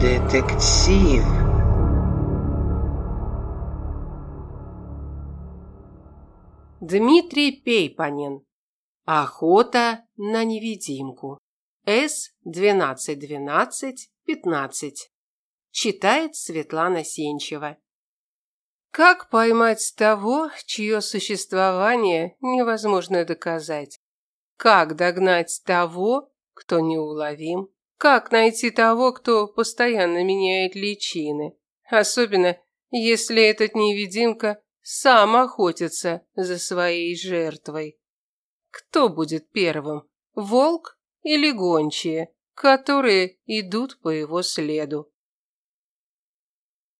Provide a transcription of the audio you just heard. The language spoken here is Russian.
Детектив. Дмитрий Пейпанин. Охота на невидимку. С-1212-15. Читает Светлана Сенчева. Как поймать того, чье существование невозможно доказать? Как догнать того, кто неуловим? Как найти того, кто постоянно меняет личины? Особенно, если этот невидимка сам охотится за своей жертвой. Кто будет первым, волк или гончие, которые идут по его следу?